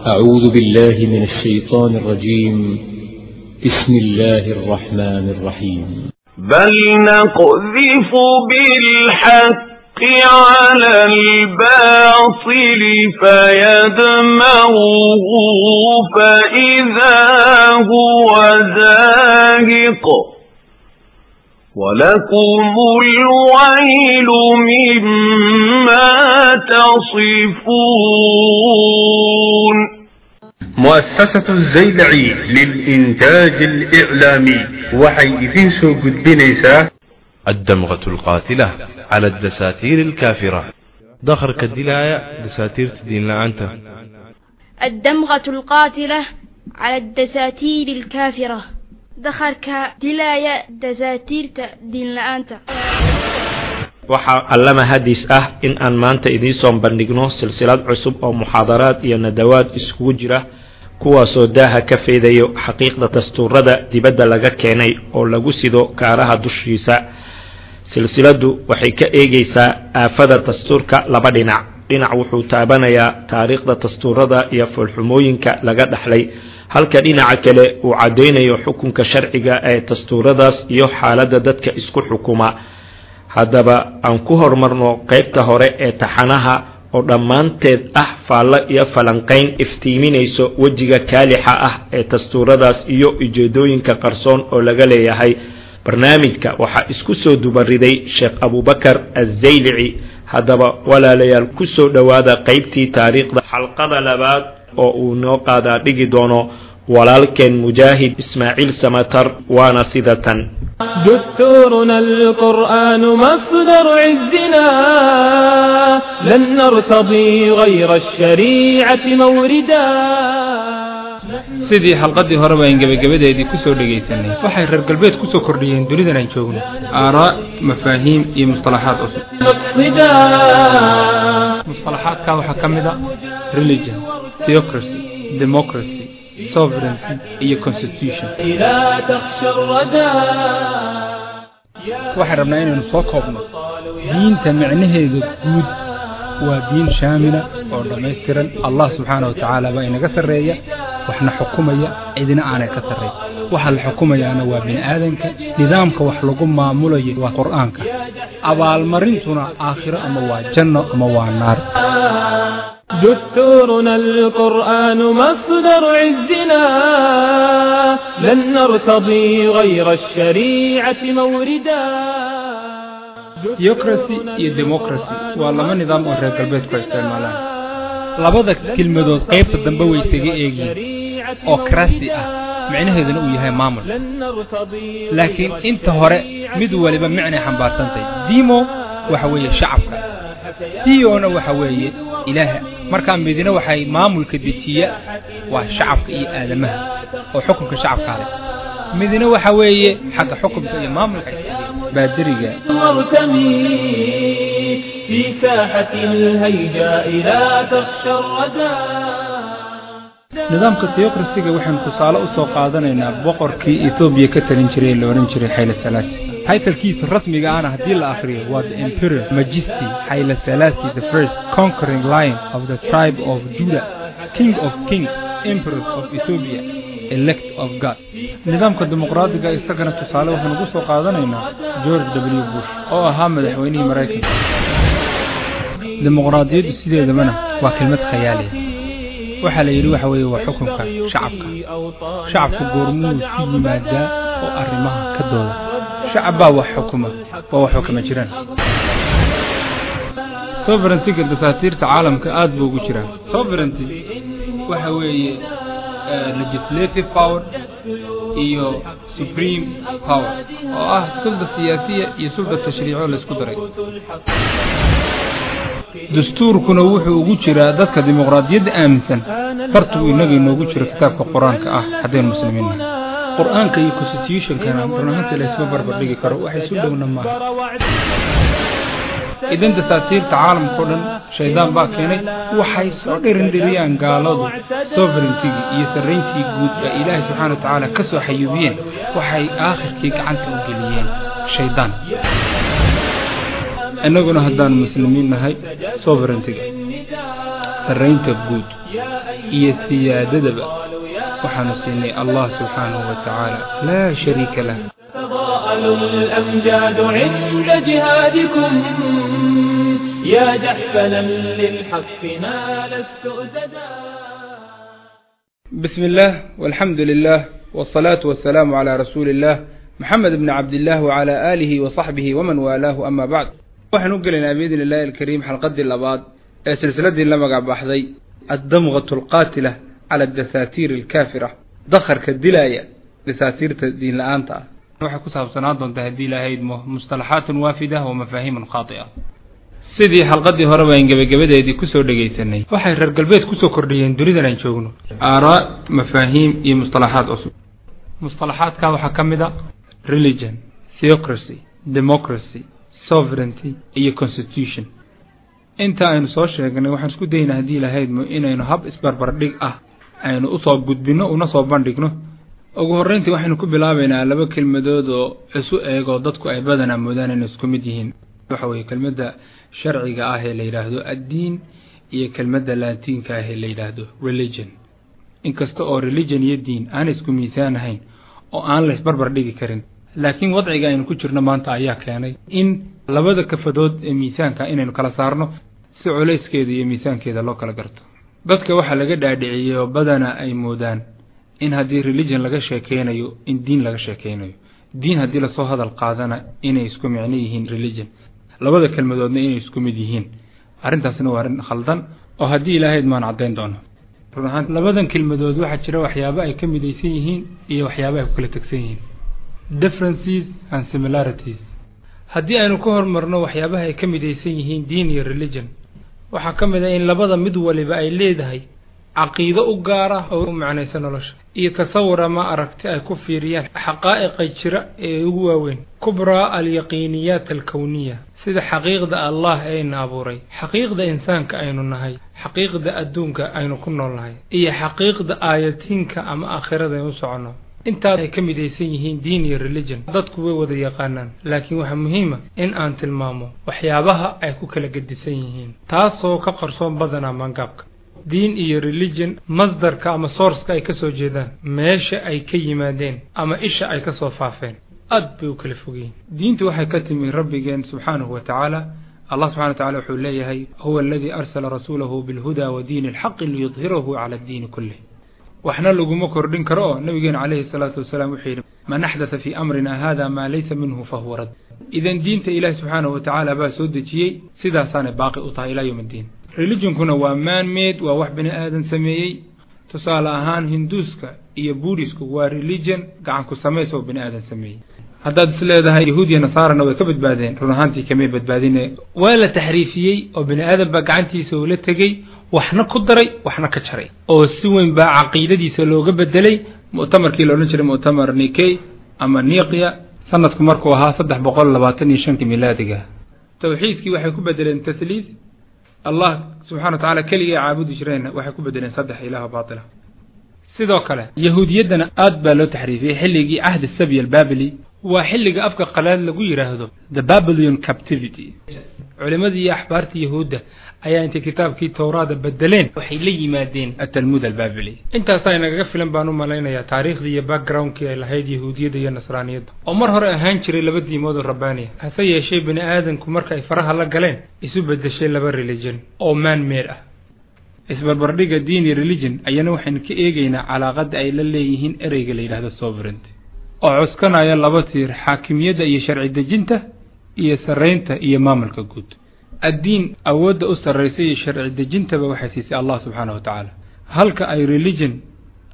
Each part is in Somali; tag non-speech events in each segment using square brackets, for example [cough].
أعوذ بالله من الشيطان الرجيم. بسم الله الرحمن الرحيم. بل نقذف بالحق على الباطل فيدمغه فإذا هو زاهق. ولكم الويل مما تصفون مؤسسة الزيلعي للإنتاج الإعلامي. وحي إذن سو قدبينيسا الدمغة القاتلة على الدساتير الكافرة. دخر كالدلاية دساتير تدين لعنته الدمغة القاتلة على الدساتير الكافرة. dakharka dilaya dasaatiirta diinla-aanta waxaa allama hadiis ah in aan maanta idiinsoo bandhigno silsilad cusub oo muxaadaraad iyo nadawaad iskugu jira kuwaasoo daaha ka feedayo xaqiiqda dastuurada dibadda laga keenay oo lagu sido kaaraha dushiisa silsiladdu waxay ka eegaysaa aafada dastuurka laba dhinac dhinac wuxuu taabanayaa taariikhda dastuurada iyo foolxumooyinka laga dhexlay halka dhinaca kale uu caddaynayo xukunka sharciga ee dastuuradaas iyo xaaladda dadka isku xukuma. Haddaba aan ku horumarno qaybta hore ee taxanaha oo dhammaanteed ah faallo iyo falanqayn iftiiminayso wejiga kaalixa ah ee dastuuradaas iyo ujeedooyinka qarsoon oo laga leeyahay. Barnaamijka waxaa isku soo dubariday sheekh abubakar azaylici haddaba walaalayaal ku soo dhowaada qaybtii taariikhda. Xalqada labaad oo uu noo qaadaa dhigi doono walaalkeen mujaahid ismaaciil samatar waana sida tan دستورنا القرآن مصدر عزنا لن نرتضي غير الشريعة موردا sidii xalqadii horeba ayn gebagabadeedii ku soo dhegaysanay waxay reer galbeed ku soo kordhiyeen dunidan aan joogno aaraa mafaahiim iyo mustalaxaad cusub مقصدا mustalaxaadka waxaa ka mid a religion theocracy democracy sovereignty iyo constitution. Waxaan rabnaa inaynu soo koobno. Diinta macnaheeda guud waa diin shaamila oo dhammaystiran. Allah subxaana wa tacaala baa inaga sarreeya waxna xukumaya cidina aanay ka sarrayn waxa la xukumayaana waa bini aadanka nidaamka wax lagu maamulayo waa qur'aanka abaalmarintuna aakhiro ama waa janno ama waa naar دستورنا القرآن مصدر عزنا لن نرتضي غير الشريعة موردا theocracy iyo democracy waa laba nidaam oo reer galbeedku ay isticmaalaan labada kelmadood qaybta dambe way isaga eegiin oo krasi ah micnaheeduna uu yahay maamul لن نرتضي laakiin inta hore mid waliba micnay xambaarsantahay dimo waxa weeye shacabka diona waxa weeye ilaaha markaa midina waxay maamulka dejiya waa shacabka iyo aadamaha oo xukunka shacabka leh midina waxa weeye xagga xukunka iyo maamulka baadiriga مرتمي في ساحة الهيجاء لا تخشى الردى nidaamka theocracyga waxaynu tusaale u soo qaadanaynaa boqorkii etoobiya ka talin jiray ee la odhan jiray xayle salaasi rasmiga ahna haddii la akhriyo waa the emperor majesty xayle salaasi the first conquering lion of the tribe of judah king of kings emperor of ethiopia elect of god. Nidaamka dimuqraadiga isagana tusaale waxaynu ku soo qaadanaynaa george w. Bush oo ahaa madaxweynihii maraykanka. Dimuqraadiyaddu sideedabana waa kelmad khayaaliya waxaa la yidhi waxa weeye waa xukunka shacabka. Shacabku goormuu ku yimaadaa oo arrimaha ka dooda. Shacab baa wax xukuma waa wax xukuma jiraan. Sovereigntyga dasaatiirta caalamka aad buu ugu jiraa. Sovereignty waxa weeye eh, legislative power iyo supreme power oo ah sulda siyaasiya iyo sulda tashriico laysku daray dastuurkuna wuxuu ugu jiraa dadka dimuqraadiyadda aaminsan. Fartigu inaga inoogu jiro kitaabka qur'aanka ah haddaynu muslimiin. Nahay qur'aanka iyo constitutionkana run ahaantii laysma barbar dhigi karo wax isu dhowna maaha. Idan dasaatiirta caalamka o dhan shaydaan baa keenay waxay soo dhirindhiriyaan gaaladu sovereigntigii iyo sarrayntii guud ee ilaahay subxaana wa tacaala ka soo xayuubiyeen waxay aakhirkii gacanta u geliyeen. Shaydaan innaguna haddaanu muslimiin nahay sovereigntiga sarraynta guud iyo siyaadadaba waxaanu siinay allah subxaanahu wa tacaala laa shariika lah تضاءل الأمجاد عند جهادكم. يا جحفلا للحق نال السؤددا بسم الله والحمد لله والصلاة والسلام على رسول الله محمد بن عبد الله وعلى آله وصحبه ومن والاه أما بعد. Waxaan u gelaynaa biidn illaahi alkariim xalqadii labaad ee silsiladii la magac baxday addamqatu alqaatila cala adasaatiir alkaafira dakharka dilaaya dasaatiirta diin la'aanta ah. Waxay ku saabsanaan doontaa haddii ilaahay idmo mustalaxaatun waafida wa mafaahiimun khaatia. Sidii xalqadii hore baan gebagabadeedii ku soo dhegaysanay waxay reer galbeed ku soo kordhiyeen dunidan aan joogno. Aaraa mafaahiim iyo mustalaxaad cusub. Mustalaxaadka waxaa ka mid a religion theocracy democracy sovereignty iyo constitution. Inta aynu soo sheegnay waxaan isku daynaa haddii ilahaydmo inaynu hab isbarbardhig ah aynu u soo gudbino una soo bandhigno. Ugu horreyntii waxaynu ku bilaabaynaa laba kelmadood oo isu eegoo dadku ay badanaa moodaan inay isku mid yihiin. Waxa weeye kelmadda sharciga ah ee la yidhaahdo addiin iyo kelmadda laatiinka ah ee la yidhaahdo religion. Inkasta oo religion iyo diin aan isku miisaan ahayn oo aan la isbarbar dhigi karin laakiin wadciga aynu ku jirno maanta ayaa keenay in labada kafadood ee miisaanka inaynu kala saarno si culayskeeda iyo miisaankeeda loo kala garto. Dadka waxaa laga dhaadhiciyey oo badanaa ay moodaan in haddii religion laga sheekeynayo in diin laga sheekeynayo. Diin haddii la soo hadal qaadana inay isku micno yihiin religion. Labada kelmadoodna inay isku mid yihiin. Arrintaasna waa arrin khaldan oo haddii ilaahayd maan caddayn doono. Run ahaan labadan kelmadood waxaa jira waxyaabo ay ka midaysan yihiin iyo waxyaabo ay ku kala tegsan yihiin differences and similarities. Haddii aynu ka hormarno waxyaabaha ay ka midaysan yihiin diin iyo religion waxaa ka mid ah in labada mid waliba ay leedahay caqiido u gaar ah oo u macnaysa nolosha iyo tasawur ama aragti ay ku fiiriyaan xaqaa'iqa jira ee ugu waaweyn kubraa alyaqiiniyaat alkowniya sida xaqiiqda allah eena abuuray xaqiiqda insaanka aynu nahay xaqiiqda adduunka aynu ku nool nahay iyo xaqiiqda aayatiinka ama aakhirada aynu u soconno intaas ay ka midaysan yihiin diin iyo religion. Dadku way wada yaqaanaan laakiin waxaa muhiima in aan tilmaamo waxyaabaha ay ku kala gedisan yihiin taasoo ka qarsoon badanaa maangaabka diin iyo religion masdarka ama sourceka ay ka soo jeedaan meesha ay ka yimaadeen ama isha ay ka soo faafeen aad bay u kala fogyihiin. Diintu waxay ka timi rabbigeen subxaanahu wa tacaala. Allah subxana wa tacala wuxuu leeyahay huwa aladii arsala rasuulahu bilhuda wa diini alxaqi liyudhirahu cala addiini kullih waxna laguma kordhin karo oo nabigeena calayhi salaatu wasalaam wuxuu yidhi man axdatha fii amrina hada maa laysa minhu fahuwa rad. Idan diinta ilaahi subxaanahu wa tacaala baa soo dejiyey sidaasaanay baaqi u tahay ilaa yowm addiin religionkuna waa maanmeed waa wax bini aadan sameeyey. Tusaale ahaan hinduuska iyo buudhisku waa religion gacan ku samays oo bini aadan sameeyey. Haddaad is leedahay yahuudiya nasaarana way ka badbaadeen run ahaantii kamay badbaadine waa la taxriifiyey oo bini aadan baa gacantiisa ula tegey waxna ku daray waxna ka jaray. Oo si weyn baa caqiidadiisa looga bedelay mu'tamarkii la odhan jiray mu'tamar nikey ama niqya sanadku markuu ahaa saddex boqol labaatan iyo shankii milaadiga. Tawxiidkii waxay ku bedeleen tasliis allah subxana wa tacala keligay caabudi jireenna waxay ku bedeleen saddex ilaah baatila. Sidoo kale yahuudiyaddana aad baa loo taxriifiyey xilligii cahdi sabya albabili waa xilliga afka qalaad lagu yidhaahdo the babylon captivity culimadii iyo axbaartii yahuudda ayaa intay kitaabkii towraada bedeleen. Waxay la yimaadeen atalmuud albabili intaasaa inagaga filan baan u malaynayaa taariikhdii iyo backgroundkii ay lahayd yahuudiyadda iyo nasraaniyadda. Oo mar hore ahaan jiray laba diimood oo rabbaaniya hase yeeshee bini aadanku marka ay faraha la galeen isu bedeshay laba religion oo man made ah. Isbarbardhigga diin iyo religion ayana waxaynu ka eegaynaa calaaqadda ay la leeyihiin ereyga la yidhahdo sovereignty oo cuskanaya laba tiir xaakimiyadda iyo sharci dejinta iyo sarraynta iyo maamulka guud. Addiin awoodda u sarraysa iyo sharci dejintaba waxay siisay allah subxaana wa tacaala. Halka ay religion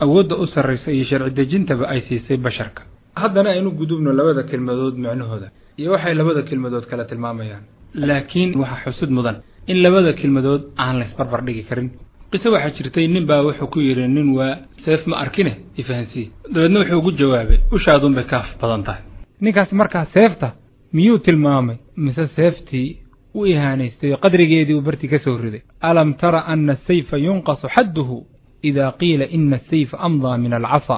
awoodda u sarraysa iyo sharci dejintaba ay siisay basharka. Haddana aynu gudubno labada kelmadood micnahooda iyo waxay labada kelmadood kala tilmaamayaan. Laakiin waxaa xusud mudan in labada kelmadood aan la isbarbar dhigi karin. Qiso waxaa jirtay nin baa wuxuu ku yidhi nin waa seef ma arkine ifahansiye dabeedna wuxuu ugu jawaabay ushaadun bay kaaf badan tahay. Ninkaas markaa seefta miyuu tilmaamay mise seeftii u ihaanaystay oo qadrigeedii uu bartii ka soo riday alam tara ana asayfa yunqasu xadduhu idaa qiila ina asayfa amdaa min alcasa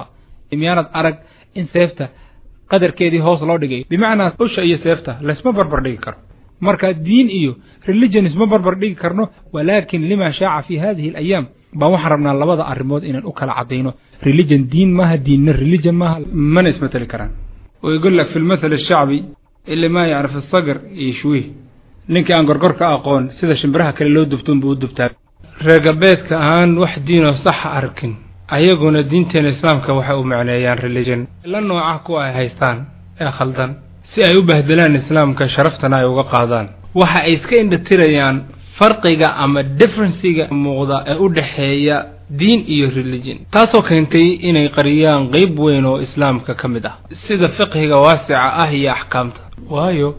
miyaanad arag in seefta qadarkeedii hoos loo dhigay bimacnaa usha iyo seefta laysma barbar dhigi karo marka diin iyo religion isma barbar dhigi karno walaakin lima shaaca fi hadihi alayaam baan waxaan rabnaa labada arrimood inaan u kala caddayno religion diin maaha diinna religion maaha mana ismateli karaan ويقول لك في المثل الشعبي ila maa yacrif sagar iyo shwiih ninkii aan gorgorka aqoon sida shimbiraha kale loo dubto unbuu u dubtaa. Reegabeedka aan wax diinoo saxa arkin. Ayaguna diinteena islaamka waxay u macneeyaan religion. La noocah kuwa ay haystaan ee khaldan si ay u bahdelaan islaamka sharaftana ay uga qaadaan. Waxa ay iska indhatirayaan farqiga ama differensiga muuqda ee u dhexeeya diin iyo religion. Taasoo keentay inay qariyaan qeyb weyn oo islaamka ka mid ah sida fiqhiga waasica ah iyo axkaamta. Waayo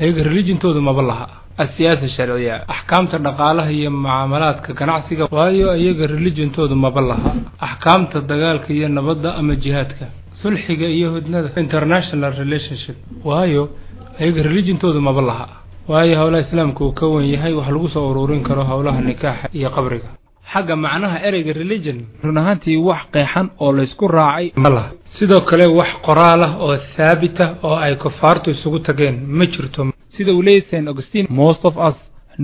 ayaga religiontoodu maba laha. Asiyaasa sharciya axkaamta dhaqaalaha iyo mucaamalaadka ganacsiga. Waayo iyaga religiontoodu maba laha. Axkaamta dagaalka iyo nabadda ama jihaadka. Sulxiga iyo hudnada international relationship. Waayo ayaga religiontoodu maba laha. Waayo howlaha islaamka uu ka wen yahay wax lagu soo ururin karo howlaha nikaaxa iyo qabriga xagga macnaha ereyga religion run ahaantii wax qeexan oo laysku raacay ma laha. Sidoo kale wax qoraal ah oo thaabita oo ay kufaartu isugu tageen ma jirto. Sida uu leeyahy st augustine most of us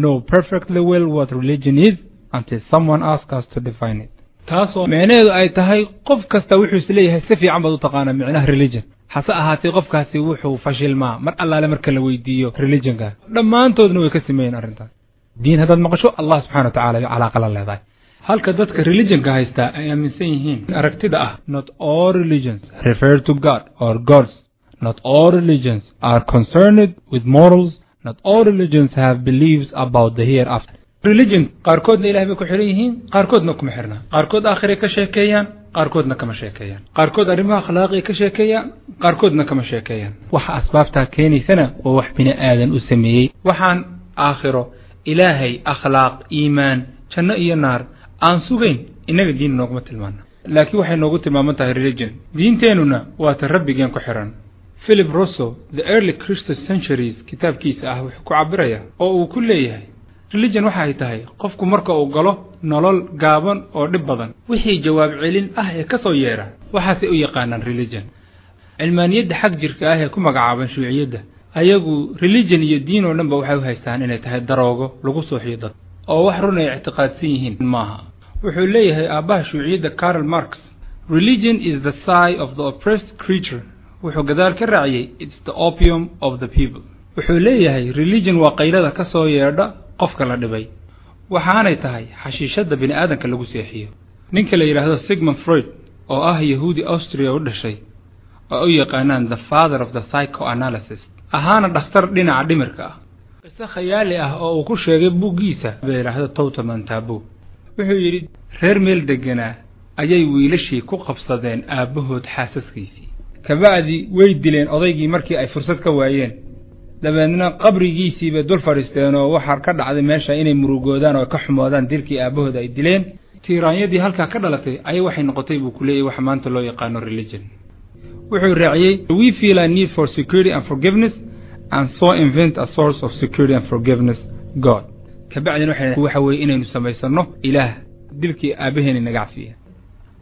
know perfectly well what religion is until someone asks us to define it. Taasoo micnaheedu ay tahay qof kasta wuxuu is leeyahay si fiican baad u taqaanaa micnaha religion. Hase ahaatee qofkaasi wuxuu fashilmaa mar allaale marka la weydiiyo religionka dhammaantoodna way ka sameeyeen arrintaas. Diin haddaad maqasho allah subxana wa tacala calaaqa la leedahay halka dadka religionka haystaa ay aaminsan yihiin aragtida ah not all religions refer to god or gods. Not all religions are concerned with morals. Not all religions have beliefs about the hereafter. Religion qaarkoodna ilahay bay ku xihan yihiin qaarkoodna kuma xirna qaarkood aakhiray ka sheekeeyaan qaarkoodna kama sheekeeyaan. Qaarkood arrimaha akhlaaqiya ka sheekeeyaan qaarkoodna kama sheekeeyaan. Waxa asbaabtaa keenaysana waa wax bini aadan u sameeyey. Waxaan aakhiro ilaahay akhlaaq iimaan janno iyo naar aan sugayn innaga diin nooguma tilmaana laakiin waxay noogu tilmaaman tahay religion. Diinteennuna waa ta rabbigeen ku xihan philip rosso the early christian centuries kitaabkiisa ah wuxuu ku cabirayaa oo uu ku leeyahay religion waxa ay tahay qofku marka uu galo nolol gaaban oo dhib badan. Wixii jawaab celin ah ee ka soo yeedha waxaasay u yaqaanaan religion. Cilmaaniyadda xag jirka ah ee ku magacaaban shuuciyadda ayagu religion iyo diin oo dhan ba waxay u haystaan inay tahay daroogo lagu sooxiyo dad oo wax run ay ictiqaadsan yihiin. Maaha. Wuxuu leeyahay aabbaha shuuciyadda carol marx religion is the sigh of the oppressed creature. Wuxuu gadaal ka raaciyey its the opium of the people. Wuxuu leeyahay religion waa qaylada ka soo yeedha qofka la dhibay. Waxaanay tahay xashiishadda bini aadanka lagu seexiyo. Ninka la yidhaahdo sigmund freud oo ah yahuudi austria u dhashay oo u yaqaanaan the father of the psychoanalysis. Ahaana dhakhtar dhinaca dhimirka ah qiso khayaali ah oo uu ku sheegay buggiisa la yidhaahdo towtaman taabo wuxuu yidhi reer meel deganaa ayay wiilashii ku qabsadeen aabbahood xaasaskiisii. Kabacdi way dileen odaygii markii ay fursad ka waayeen. Dabeedna qabrigiisii bay dul fadhiisteen oo waxaa ka dhacday meesha inay murugoodaan oo ka xumoodaan dilkii aabahooda ay dileen. Tiiraanyadii halkaa ka dhalatay ayay waxay noqotay buu ku leeyahy waxa maanta loo yaqaano religion. Wuxuu raaciyey we feel a need for security and forgiveness and so invent a source of security and forgiveness god. Kabacdina waxay waxa weeye inaynu samaysano ilaah dilkii aabaheena naga cafiya.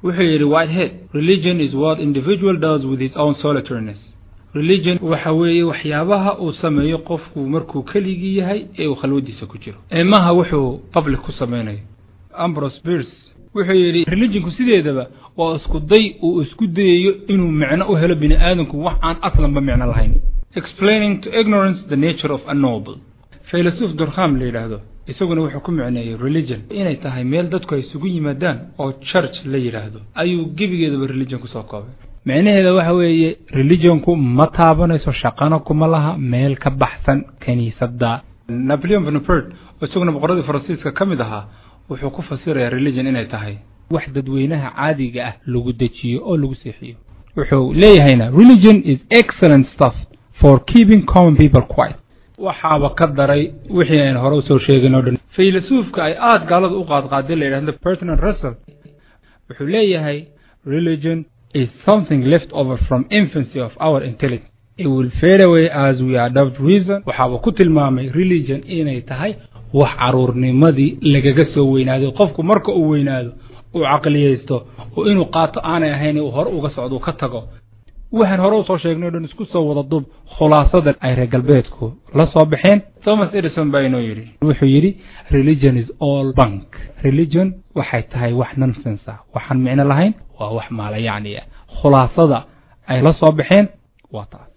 Wuxuu yidhi whitehead religion is what individual does with his own solitariness. Religion waxa weeye waxyaabaha uu sameeyo qofku markuu keligii yahay ee uu khalwadiisa ku jiro. Ee maaha wuxuu public ku samaynayo ambros birs wuxuu yidhi religionku sideedaba waa isku day uu isku dayayo inuu micno u helo bini aadamku wax aan aslanba micno lahayn explaining to ignorance the nature of a noble. Durkham la yidhaahdo isaguna wuxuu ku micneeyey religion. Inay tahay meel dadku ay isugu yimaadaan oo church la yidhaahdo ayuu gebigeedaba religion ku soo koobay. Micnaheeda waxa weeye religionku ma taabanayso shaqana kuma laha meel ka baxsan kiniisadda napoleon bonaparte oo isaguna boqoradii faransiiska ka mid ahaa wuxuu ku fasirayaa religion inay tahay wax dadweynaha caadiga ah lagu dejiyo oo lagu seexiyo. Wuxuu leeyahayna religion is excellent stuff for keeping common people quiet. Waxaaba ka daray wixii aan hore u soo sheegin dhan. Faylasuufka ay aada gaalada u qaadqaadeen la yidhahdo bertrand russell wuxuu leeyahay religion is something left over from infancy of our intelligence. It will fade away as we adopt reason. Waxaaba ku tilmaamay religion inay tahay wax caruurnimadii lagaga soo weynaaday qofku marka uu weynaado uu caqliyeysto oo inuu qaato aanay ahayn uu hore uga socdo ka tago waxaan hore u soo sheegnay o dhan isku soo wada duub khulaasada ay reer galbeedku la soo baxeen. Thomas edison baa inoo yidhi. Wuxuu yidhi religion is all bunk. Religion waxay tahay wax nonsense ah. Waxaan micno lahayn waa wax maala yacni ah. Khulaasada ay la soo baxeen waa taas.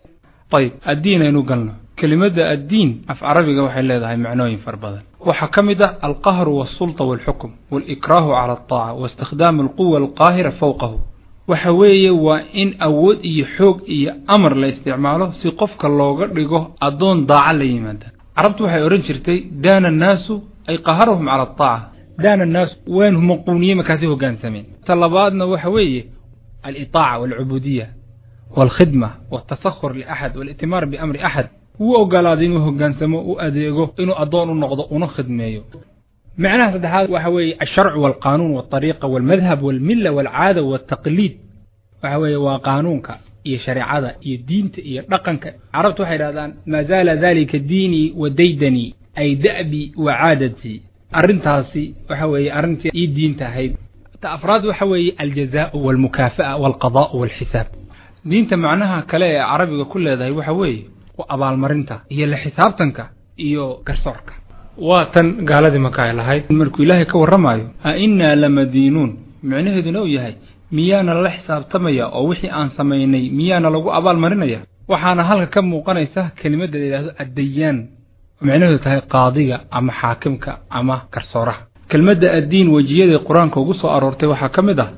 Ayib addiin aynu galno. Kelimadda addiin af carabiga waxay leedahay macnooyin fara badan. Waxaa ka mid ah alqahru walsulta walxukm walikraahu cala altaaca waistikhdaamu alquwa alqaahira fowqahu waxa weeye waa in awood iyo xoog iyo amar la isticmaalo si qofka looga dhigo addoon daaca la yimaada. Carabtu waxay odhan jirtay daana annaasu ay qaharahum cala altaaca daana annaasu waanu maquuniyey markaasi hoggaansameen ta labaadna waxa weeye alitaaca walcubuudiya walkhidma waltasakhur liaxad walitimaar biamri axad wuu ogolaaday inuu hoggaansamo u adeego inuu addoon u noqdo una khidmeeyo weeye alsharcu walqaanuun walariiqa walmadhab walmilla walcaada waltaqliid waxa weeye waa qaanuunka iyo shareecada iyo diinta iyo dhaqanka. Carabtu waxay idhahdaan maa zaala dalika diinii wa ay da'bii wa caadatii arrintaasi waxa weeye arrintii ii diinta ahayd. Ta afraad waxa weeye aljazaau walmukaafa'a walqadaa'u walxisaab diinta macnaha kale ee carabiga ku leedahay waxa weeye waa abaalmarinta iyo la xisaabtanka iyo garsoorka waa tan gaaladii maka ay lahayd. Markuu ilaahay ka warramaayo a innaa lamadiinuun. Micnaheeduna uu yahay miyaana lala xisaabtamaya oo wixii aan samaynay miyaana lagu abaalmarinaya? Waxaana halka ka muuqanaysa kelimadda la yidhahdo addayaan. Micnaheedu tahay qaadiga ama xaakimka ama garsooraha. Kelmadda addiin wejiyadii qur'aanka ugu soo aroortay waxaa ka mid ah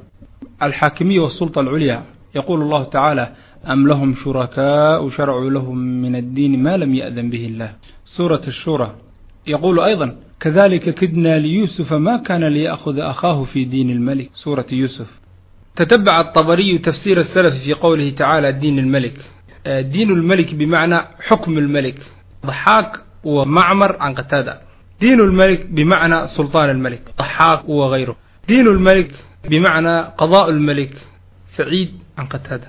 alxaakimiya wasulta alculya yaquulu allahu tacaala am lahum shurakaau sharcuu lahum min addiini ma lam ya'dan bihi illah suurat ashura يقول أيضا كذلك كدنا ليوسف ما كان ليأخذ أخاه في دين الملك سورة يوسف تتبع الطبري تفسير السلف في قوله تعالى دين الملك دين الملك بمعنى حكم الملك ضحاك ومعمر عن قتادة دين الملك بمعنى سلطان الملك ضحاك وغيره دين الملك بمعنى قضاء الملك سعيد عن قتادة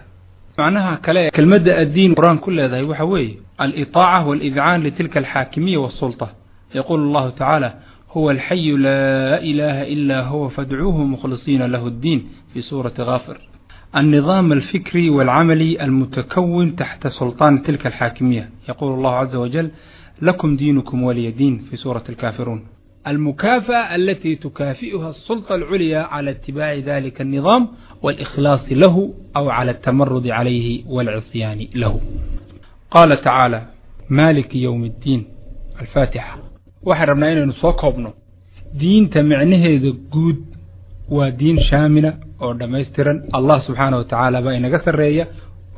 معناها كلمة الدين القرآن كل هذا وحوي الإطاعة والإذعان لتلك الحاكمية والسلطة يقول الله تعالى هو الحي لا إله إلا هو فادعوه مخلصين له الدين في سورة غافر النظام الفكري والعملي المتكون تحت سلطان تلك الحاكمية يقول الله عز وجل لكم دينكم ولي دين في سورة الكافرون المكافأة التي تكافئها السلطة العليا على اتباع ذلك النظام والإخلاص له أو على التمرد عليه والعصيان له قال تعالى مالك يوم الدين الفاتحة waxaan rabnaa inaynu soo koobno. Diinta micnaheeda guud waa diin shaamila oo dhammaystiran. Allah subxaana wa tacaala baa inaga sarreeya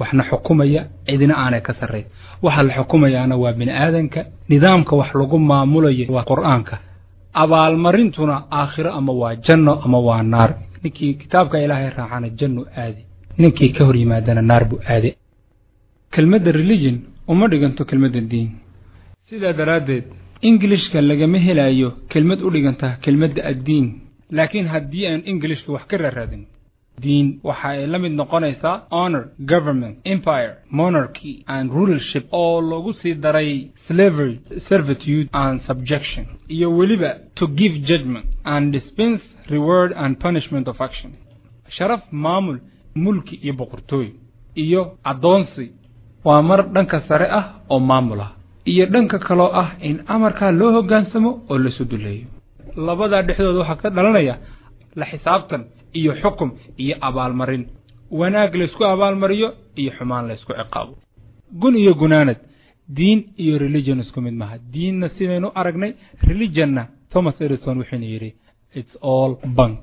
waxna xukumaya cidina aanay ka sarreyn. Waxa la xukumayaana waa bini aadanka nidaamka wax lagu maamulayo waa qur'aanka. Abaalmarintuna aakhiro ama waa janno ama waa naar. Ninkii kitaabka ilaahay raacana janno aadi. Ninkii ka hor yimaadana naar buu aade kelmadda religion uma dhiganto kelmadda diin. Sidaa daraaddeed ingilishka lagama helayo kelmad u dhiganta kelmadda addiin. Laakiin haddii aan ingilishka wax ka raaraadin diin waxa ay la mid noqonaysaa honor government empire monarchy and rulership oo lagu sii daray slavery servitude and subjection iyo weliba to give judgment and dispense reward and punishment of action. Sharaf maamul mulki iyo boqortooy iyo addoonsi waa mar dhanka sare ah oo maamul ah iyo dhanka kaloo ah in amarkaa loo hoggaansamo oo lasu duleeyo. Labadaa dhexdooda waxaa ka dhalanaya la xisaabtan iyo xukum iyo abaalmarin. Wanaag laysku abaalmariyo iyo xumaan laysku ciqaabo. Gun iyo gunaanad diin iyo religion isku mid maaha diinna sidaynu aragnay religionna thomas edison wuxuuna yidhi its all bank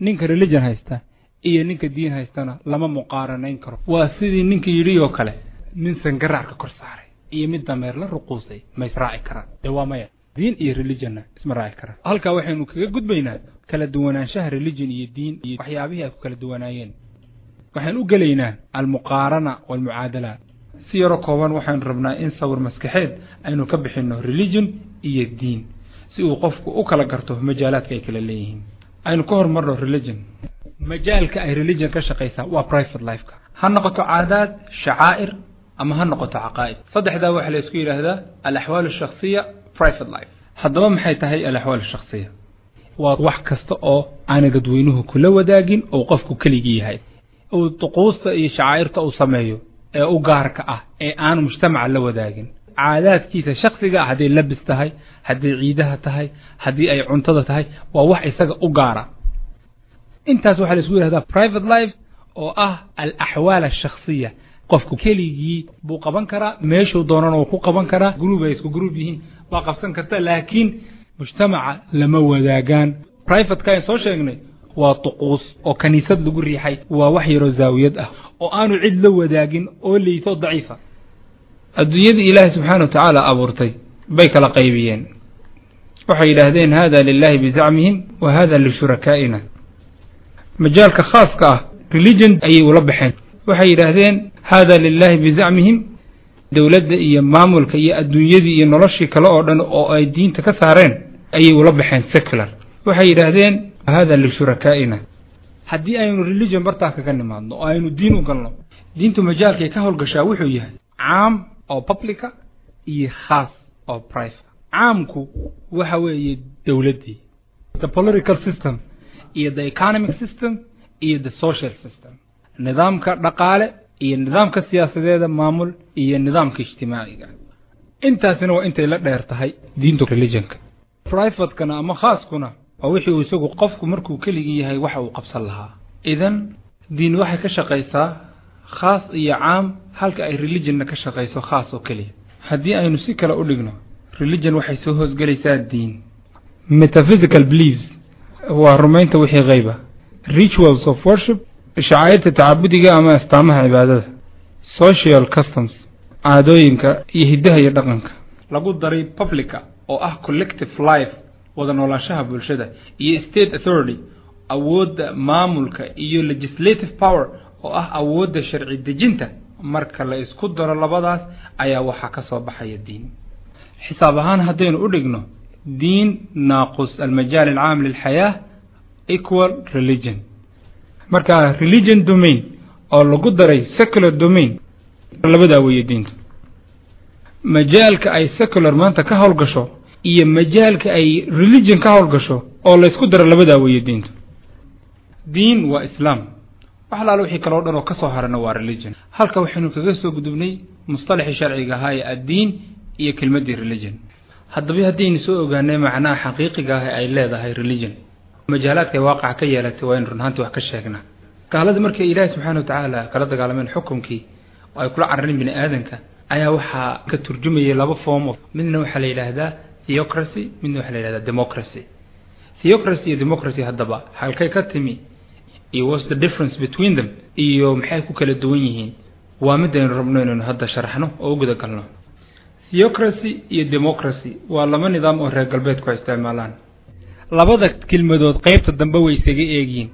ninka religion haysta iyo ninka diin haystana lama muqaaranayn karo. Waa sidii ninka yidhi oo kale nin sangaraarka kor saaray iyo mid dameer la ruquusay ma israaci karaan. Dee waa maya diin iyo religionna isma raaci karaan. Halkaa waxaynu kaga gudbaynaa kala duwanaanshaha religion iyo diin iyo waxyaabihii ay ku kala duwanaayeen. Waxaan u gelaynaa almuqaarana waalmucaadalaat si yaro kooban waxaynu rabnaa in sawir maskaxeed aynu ka bixinno religion iyo diin si uu qofku u kala garto majaalaadka ay kala leeyihiin. Aynu ka hormarno religion. Majaalka ay religion ka shaqaysaa waa private lifeka. Ha noqoto caadaad shacaa'ir ama ha noqoto caqaa'id. Saddexdaa waxaa la isku yidhaahdaa alaxwaal shakhsiya private life. Haddaba maxay tahay alaxwaal shakhsiya waa wax kasta oo aanay dadweynuhu kula wadaagin oo qofku keligii yahay. Uu duquusta iyo shacaa'irta uu sameeyo ee u gaarka ah ee aanu mujtamaca la wadaagin. Caadaadkiisa shaksiga ah hadday labis tahay hadday ciidaha tahay haddii ay cuntada tahay waa wax isaga u gaara. Intaas waxaa la isku yidhahdaa private life oo ah al axwaal ashakhsiya qofku keligii buu qaban karaa meeshuu doonana wuu ku qaban karaa gruub ay isku gruub yihiin waa qabsan karta laakiin mujtamaca lama wadaagaan. Privateka aan soo sheegnay waa tuquus oo kaniisad lagu riixay waa wax yaroo zaawiyad ah oo aanu cid la wadaagin oo liito daciifa. Adduunyada ilaahay subxaana wa tacaala abuurtay bay kala qaybiyeen. Waxay yidhaahdeen hada lilahi bizacmihim wa hada lishurakaaina majaalka khaaska ah religion ayay ula baxeen. Waxay yidhaahdeen hada lilahi bizacmihim dowladda iyo maamulka iyo adduunyadii iyo noloshii kale oo dhan oo ay diinta ka saareen ayay ula baxeen secular. Waxay yidhaahdeen hada lishurakaaina. Haddii aynu religion bartaa kaga nimaadno oo aynu diin u galno diintu majaalkay ka howlgashaa wuxuu yahay caam oo publica iyo khaas oo private. Caamku waxa weeye dowladdii. The political system iyo the economic system iyo the social system. Nidaamka dhaqaale iyo nidaamka siyaasadeeda maamul iyo nidaamka ijtimaaciga. Intaasina waa intay la dheer tahay diinta religionka. Privatekana ama khaaskuna waa wixii uu isagu qofku markuu keligii yahay waxa uu qabsan lahaa. Idan diin waxay ka shaqaysaa khaas iyo caam halka ay religionna ka shaqayso khaas oo keliya. Haddii aynu si kale u dhigno religion waxay soo hoosgelaysaa diin. Metaphysical beliefs waa rumaynta wixii qayba rituals of worship shacairta tacabudiga ama astaamaha cibaadada social customs caadooyinka iyo hiddaha iyo dhaqanka. Lagu daray publica oo ah collective life wada noolaanshaha bulshada iyo state authority awoodda maamulka iyo legislative power oo ah awoodda sharci dejinta marka la isku daro labadaas ayaa waxaa ka soo baxaya diin. Xisaab ahaan haddaynu u dhigno diin naaqus almajaal alcaam lilxayaah equal religion. Marka religion domain oo lagu daray secular domain labadaa weeye diintu majaalka ay secular maanta ka howlgasho iyo majaalka ay religion ka howlgasho oo laysku daro labadaa weeye diintu diin waa islaam. Wax alaala wixii kaloo dhan oo ka soo harana waa religion. Halka waxaynu kaga soo gudubnay mustalaxii sharciga ahaa ee addiin iyo kelmaddii religion. Haddaba haddaynu soo ogaanay macnaha xaqiiqiga ah ee ay leedahay religion majaalaadka ay waaqaca ka yeelatay waa inu runhaantii wax ka sheegnaa. Gaalada markay ilaahi subxaana wa tacaala kala dagaalameen xukunkii oo ay kula carareen bini aadanka ayaa waxaa ka turjumayay laba form of midna waxaa la yidhaahdaa theocracy midna waxaa la yidhahdaa democracy. Theocracy iyo democracy haddaba halkay ka timi iyo what's the difference between them iyo maxay ku kala duwan yihiin? Waa midaynu rabno inaynu hadda sharaxno oo u guda galno. Theocracy iyo democracy waa laba nidaam oo reer galbeedku ay isticmaalaan labada kelmadood qeybta dambe way isaga eegiin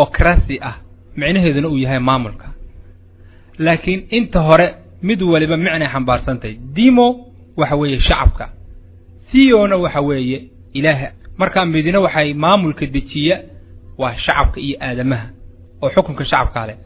oo crasy ah micnaheeduna uu yahay maamulka. Laakiin inta hore mid waliba micnay xambaarsantahay. Demo waxa weeye shacabka theona waxa weeye ilaaha. Markaa midina waxay maamulka dejiya waa shacabka iyo aadamaha oo xukunka shacabka leh.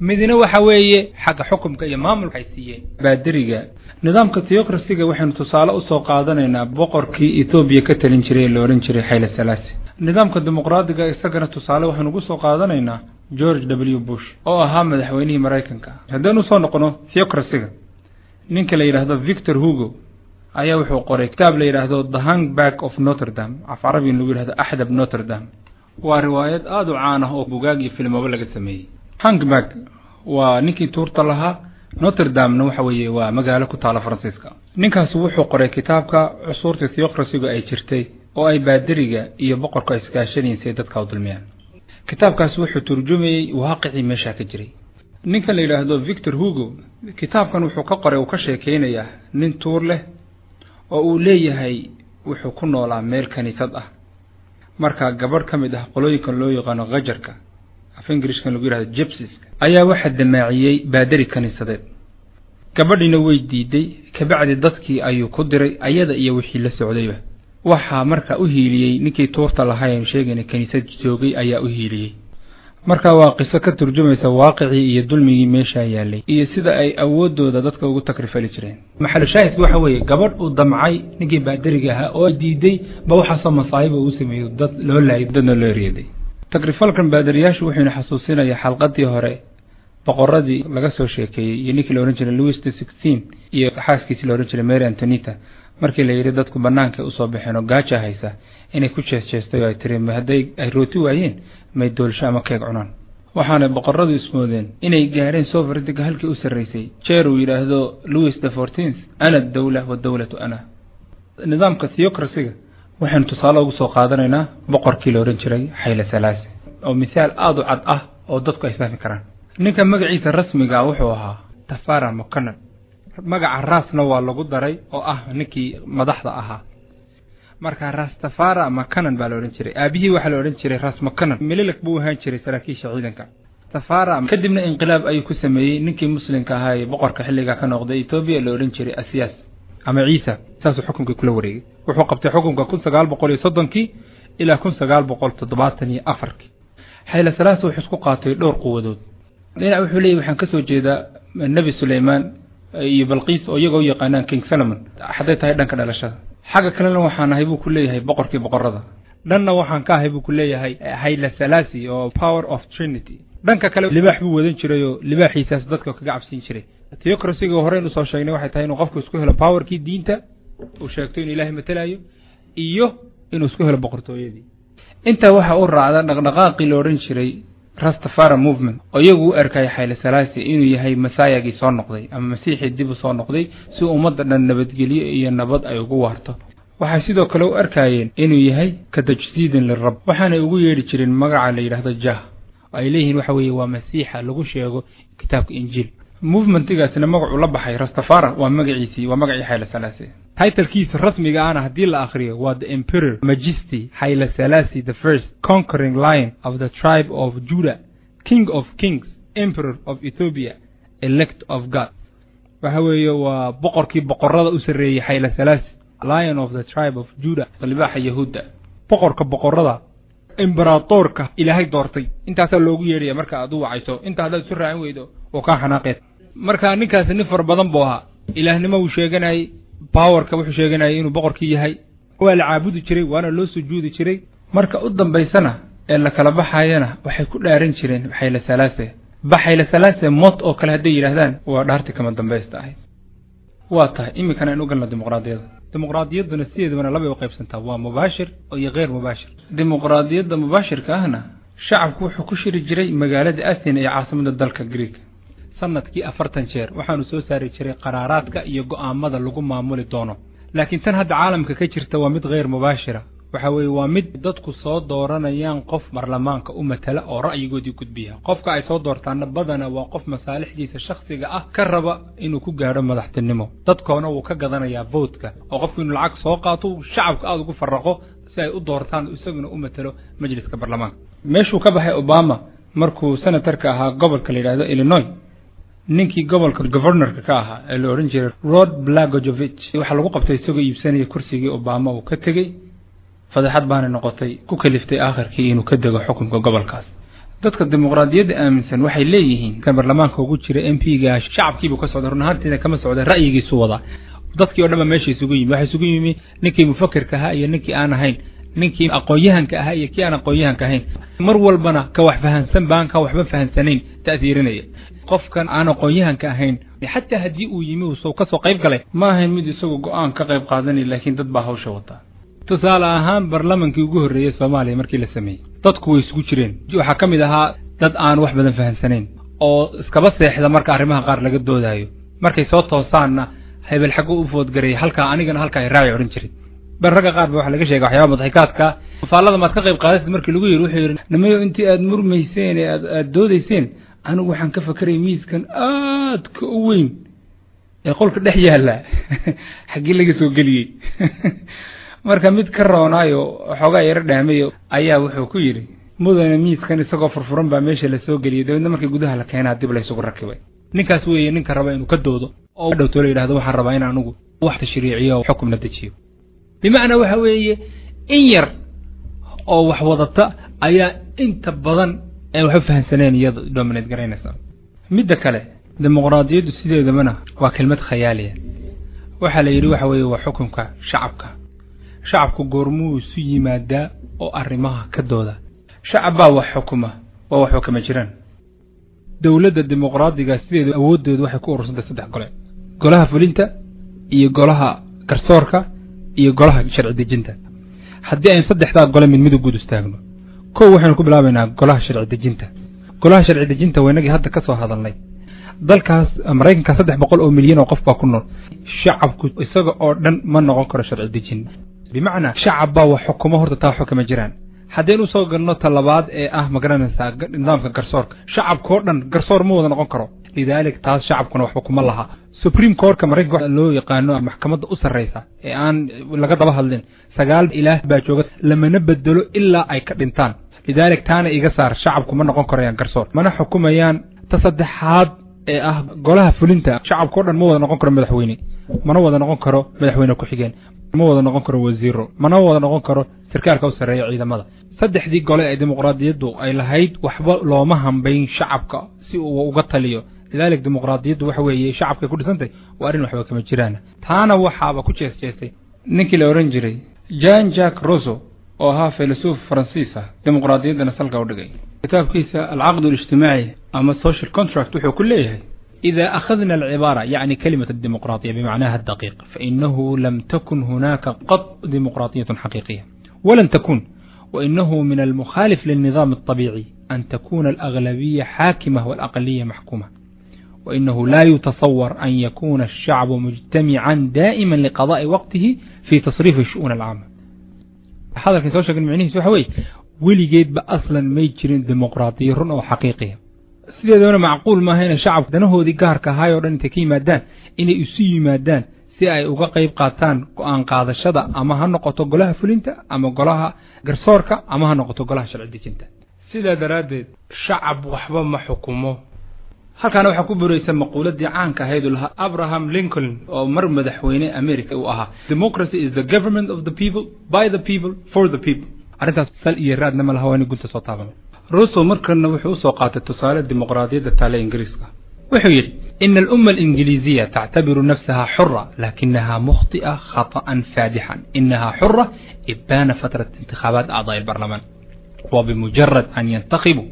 Midna waxa weeye xagga xukumka iyo maamulka ay siiyeen. Baadiriga nidaamka theocracyga waxaynu tusaale u soo qaadanaynaa boqorkii etoobiya ka talin jiray ee la odhan jiray xayle salaasi nidaamka dimuqraadiga isagana tusaale waxaynu ugu soo qaadanaynaa george w. Bush oo ahaa madaxweynihii maraykanka. Haddaynu u soo noqono theocracyga ninka la yidhaahdo victor hugo ayaa wuxuu qoray kitaab la yidhaahdo the hang back of notre dame af carabi in lagu yidhahdo axdab notre dame. Waa riwaayad aada u caan ah oo bugaag iyo filmaba laga sameeyey. Hangback waa ninkii tuurta lahaa notre damena waxa weeye waa magaalo ku taala faransiiska. Ninkaas wuxuu qoray kitaabka cusuurta theocracygu ay jirtay oo ay baadiriga iyo boqorku ay iskaashanayeen si ay dadka u dulmiyaan. Kitaabkaas wuxuu turjumayey waaqicii meeshaa ka jiray. Ninka la yidhaahdo victor hugo kitaabkan wuxuu ka qoray uu ka sheekeynayaa nin tuur leh oo uu leeyahay wuxuu ku noolaa meel kaniisad ah. Marka gabadh ka mid ah qolooyinkan loo yaqaano kajarka af ingirishkan lagu yihahdo jepsiska ayaa waxaa damaaciyey baadari kaniisadeed. Gabadhiina way diiday kabacdi dadkii ayuu ku diray ayada iyo wixii la socdayba waxaa marka u hiiliyey ninkii tuurta lahaa aynu sheegayna kaniisad joogay ayaa u hiiliyey. Marka waa qiso ka turjumaysa waaqicii iyo dulmigii meeshaa yaalay iyo sida ay awoodooda dadka ugu takrifali jireen. Maxalu shaahidku waxa weeye gabadh uu damcay ninkii baadariga ahaa oo diiday ba waxaasoo masaayiba uu sameeyo dad loo laayay dadna loo eryaday takrifalkan baadariyaashu wuxuuna xasuusinayaa xalqadii hore boqoradii laga soo sheekeeyey iyo ninkii la odhan jiray louis the sixteen iyo xaaskiisii la odhan jiray mary antonita markii la yidhi dadku banaanka u soo baxeen oo gaaja haysa inay ku jees jeestay oo ay tiri ma hadday ay rooti waayeen may doolsho ama keeg cunaan. Waxaana boqoradu ismoodeen inay gaareen sovereigntiga halkii u sarraysay jeer uu yidhaahdo louis the fourteenth ana dawla wa dawlatu ana. Nidaamka theocracyga waxaynu tusaale ugu soo qaadanaynaa boqorkii la odhan jiray xayle salaase oo mithaal aada u cad ah oo dadku ay fahmi karaan. Ninka magaciisa rasmiga ah wuxuu ahaa tafara mokanan magaca raasna waa lagu daray oo ah ninkii madaxda ahaa. Marka ras tafara makanan baa la odhan jiray. Aabihii waxaa la odhan jiray ras makanan mililag buu ahaan jiray saraakiisha ciidanka. Tafara kadibna inqilaab ayuu ku sameeyey. Ninkii muslimka ahaa ee boqorka xilligaa ka noqday etoobiya la odhan jiray asyaas ama ciisa saasuu xukunkii kula wareegay. Wuxuu qabtay xukunka kun sagaal boqol iyo soddonkii ilaa kun sagaal boqol toddobaatan iyo afarkii. Xayle salaas wuxuu isku qaatay dhowr quwadood. Dhinac wuxuu leeyahy waxaan ka soo jeedaa nebi suleymaan iyo balqiis oo iyagoo u yaqaanaan king solomon. Hadday tahay dhanka dhalashada. Xagga kalena waxaan ahay buu ku leeyahay boqorkii boqorada dhanna waxaan ka ahay buu ku leeyahay salasi oo power of trinity. Dhanka kale libaax buu wadan jiray oo libaaxiisaas dadka kaga cabsiin jiray theocracyga horeyn u soo sheegnay waxay tahay inuu qofku isku helo powerkii diinta uu sheegto inuu ilaahay matalayo iyo inuu isku helo boqortooyadii. Intaa waxaa u raacda dhaqdhaqaaqii la odhan jiray rastafara movement oo iyagu u arkay salaasi inuu yahay masaayagii soo noqday ama masiixii dib soo noqday si ummadda dhan nabadgelyo iyo nabad ay ugu waarto. Waxay sidoo kale u arkayeen inuu yahay ka tajsiidin lirab waxaanay ugu yeedhi jireen magaca la yidhaahdo jah. Ay leeyihiin waxa weeye waa masiixa lagu sheego kitaabka injiil movementigaasina magacuu la baxay rastafara waa magaciisii waa magacii xayle salaasi titlkiisa rasmiga ahna haddii la akhriyo waa the emperor majesty xayle salasi the first conquering lion of the tribe of judah king of kings emperor of ethiopia elect of god. Waxa weeye waa boqorkii boqorada u sarreeyey xayle salasi lion of the tribe of judah libaaxa yahuudda. Boqorka boqorada imberatorka ilaahay doortay. Intaasaa loogu yeedhaya marka aad u wacayso. Inta haddaad isu raacin weydo oo kaa xanaaqeed marka ninkaasi nin fara badan buu ahaa. Ilaahnimo uu sheeganayay powerka wuxuu sheeganayay inuu boqorkii yahay. Waa la caabudi jiray waana loo sujuudi jiray. Marka u dambaysana ee la kala baxayana waxay ku dhaaran jireen xayle salaase baxayle salaase mot oo kale hadday yidhaahdaan waa dhaartii kama dambaysta ahayd waa tahay iminkana aynu galno dimuqraadiyada dimuqraadiyadduna sideedabana labay u qaybsantaa. Waa mubaashir iyo keyr mubaashir. Dimuqraadiyadda mubaashirka ahna shacabku wuxuu ku shiri jiray magaalada athena ee caasimada dalka greek sannadkii afartan jeer. Waxaanu soo saari jiray qaraaraadka iyo go'aamada lagu maamuli doono. Laakiin tan hadda caalamka ka jirta waa mid kheyr mubaashira. Waxa weeye waa mid dadku soo dooranayaan qof baarlamaanka u matala oo ra'yigoodii gudbiya. Qofka ay soo doortaana badana waa qof masaalixdiisa shakhsiga ah ka raba inuu ku gaadho madaxtinimo. Dadkoona wuu ka gadanayaa voodka oo qofku inuu lacag soo qaato shacabka aada ugu faraqo si ay u doortaan isaguna u matalo majliska baarlamaanka meeshuu ka baxay obama markuu senatarka ahaa gobolka la yidhahdo illinois ninkii gobolka governorka ka ahaa ee la odhan jiray rod blagojovich waxaa lagu qabtay isagoo iibsanaya kursigii obama uu ka tegey. Fadeexad baana noqotay ku kaliftay aakhirkii inuu ka dego xukunka gobolkaas. Dadka dimuqraadiyadda aaminsan waxay leeyihiin kan baarlamaanka ugu jira m p ga shacabkiibuu ka socda run ahaantiina kama socda ra'yigiisu wadaa dadkii o dhan ba meesha isugu yimi waxaa isugu yimi ninkii mufakirka ahaa iyo ninkii aan ahayn ninkii aqoon-yahanka ahaa iyo kii aan aqoon-yahanka ahayn mar walbana ka wax fahansan baan ka waxba fahansanayn ta'diirinaya. Qofkan aan aqoon-yahanka ahayn xataa haddii uu yimi uu ka soo qayb galay ma ahayn mid isagu go'aan ka qayb qaadanay laakiin dad baa hawsha wataa tusaale ahaan baarlamankii ugu horreeyey soomaaliya markii la sameeyey dadku way isugu jireen. Waxaa ka mid ahaa dad aan wax badan fahansanayn oo iskaba seexda marka arrimaha qaar laga doodaayo. Markay soo toosaanna hebel xaggu u foodgareeyay halkaa anigana halkaa raaci odhan jiray bal ragga qaar ba waxa laga sheega waxyaaba madxikaadka faallada maad ka qayb qaadatid markii lagu yidhi wuxuu yidhi nimayo intii aad murmayseen ee aad aad doodayseen anigu waxaan ka fakerayay miiskan aadka u weyn. Ee qolka dhex yaalla [laughs] xaggii laga soo geliyey. [laughs] Marka mid ka roonaayo xoogaa yaro dhaamayo ayaa wuxuu ku yidhi mudane miiskan isagoo furfuran baa meesha la soo geliyay dabeedna markii gudaha la keenaa dib laysugu rakibay. Ninkaas weeye ninka raba inuu ka doodo oo dhowtoo la yidhahdo waxaan rabaa in anugu wax tashriiciyo xukumna dejiyo bimacnaa waxa weeye in yar oo wax wadata ayaa inta badan ee waxba fahansaneen iyada dominate garaynaysa. Midda kale dimuqraadiyaddu sideedabana waa kelmad khayaaliya waxaa la yidhi waxa weeye waa xukunka shacabka. Shacabku goormuu isu yimaadaa oo arrimaha ka dooda. Shacab baa wax xukuma waa wax xukama jiraan dowladda dimuqraadiga sideedu awoodoodu waxay ku urursantay saddex gole. Golaha fulinta iyo golaha garsoorka iyo golaha sharci dejinta. Haddii aynu saddexdaa gole mid mid u guud istaagno kow waxaynu ku bilaabaynaa golaha sharci dejinta. Golaha sharci dejinta waynagii hadda ka soo hadalnay. Dalkaas maraykanka saddex boqol oo milyan oo qof baa ku nool. Shacabku isaga oo dhan ma noqon karo sharci dejin. Bimacnaa shacab baa wax xukumo horta taa xukama jiraan. Haddaynu u soo galno ta labaad ee ah ma garanaysaa nidaamka garsoorka. Shacabkao dhan garsoor ma wada noqon karo lidaalik taas shacabkuna waxba kuma laha. Supreme courtka maraykanka loo yaqaano maxkamadda u sarreysa ee aan laga daba hadlin. Sagaal ilaah baa jooga lamana bedelo ilaa ay ka dhintaan. Lidaalik taana iga saar shacabku ma noqon karayaan garsoor. Mana xukumayaan ta saddexaad ee ah golaha fulinta. Shacabkao dhan ma wada noqon karo madaxweyne. Mana wada noqon karo madaxweyne ku-xigeen ma wada noqon karo wasiiro mana wada noqon karo sarkaalka u sarreeya ciidamada. Saddexdii gole ee dimuqraadiyaddu ay lahayd waxba looma hambayn shacabka si uu uga taliyo lidaalik dimuqraadiyaddu waxa weeye shacabkay ku dhisantay waa arrin waxba kama jiraan taana waxaaba ku jees jeesay ninkii la ohan jiray jan jack roso oo ahaa filosof faransiis ah dimuqraadiyaddana salka u dhigay kitaabkiisa alcaqd اlijtimaaci ama social contract wuxuu ku leeyahay إذا أخذنا العبارة يعني كلمة الديمقراطية بمعناها الدقيق فإنه لم تكن هناك قط ديمقراطية حقيقية ولن تكون وإنه من المخالف للنظام الطبيعي أن تكون الأغلبية حاكمة والأقلية محكومة وإنه لا يتصور أن يكون الشعب مجتمعا دائما لقضاء وقته في تصريف الشؤون العامة هذا الكنسوش معنيه سوحوي ولي جيد بأصلا ميجرين ديمقراطية رن أو حقيقية sideedana macquul maaha inay shacabka danahoodii gaarka ahaay oo dhan intay ka yimaadaan inay isu yimaadaan si ay uga qayb qaataan go-aan qaadashada ama ha noqoto golaha fulinta ama golaha garsoorka ama ha noqoto golaha sharci dejinta sidaa daraaddeed shacab waxba ma xukumo halkaana waxaa ku buraysa maquuladii caanka ahayd u lahaa abraham lincoln oo mar madaxweyne america uu ahaa. Democracy is the government of the people by the people for the people. Arrintaas sal iyo raadna ma laha waa ina gunta soo taabana rusow markana wuxuu u soo qaatay tusaale dimuqraadiyadda taale ingiriiska. Wuxuu yidhi ina alumma alingiliiziya tactabiru nafsaha xura laakinaha mukhti'a khata'an faadixan. Inaha xura ibaana fatrat intikhaabaat acdaa ilbarlamaan wa bimujarad an yantakibuu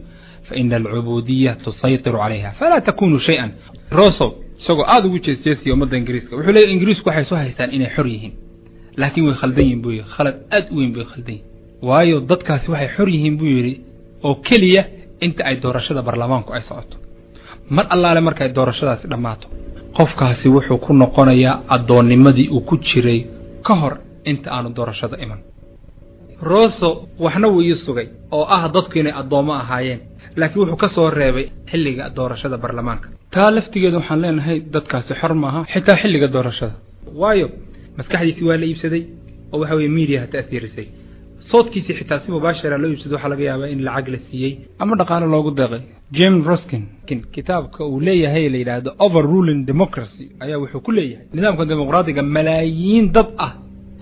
faina alcubuudiya tusaytiru calayha falaa takunu shay-an rosow isagoo aada ugu jeesjeesaya ummadda ingiriiska wuxuu leeya ingiriisku waxay soo haystaan inay xor yihiin laakiin way khaldan yihiin buu yidhi khalad aada u weyn bay khaldan yihiin waayo dadkaasi waxay xor yihiin buu yidhi oo keliya inta ay doorashada baarlamaanku ay socoto mar allaale markaay doorashadaasi dhammaato qofkaasi wuxuu ku noqonayaa addoonnimadii uu ku jiray ka hor inta aanu doorashada iman roso waxna wuu ii sugay oo ah dadku inay addoommo ahaayeen laakiin wuxuu ka soo reebay xilliga doorashada baarlamaanka taa laftigeeda waxaan leenahay dadkaasi xor maaha xitaa xilliga doorashada. Waayo maskaxdiisii waa la iibsaday oo waxa weye mediaha ta'hiirisay soodkiisii xitaa si mubaashira loo iibsado waxaa laga yaabaa in lacag la siiyey. Ama dhaqaale loogu deeqay. James roskin kitaabka uu leeyahay la yidhaahdo overruling democracy ayaa wuxuu ku leeyahay nidaamka dimuqraadiga malaayiin dad ah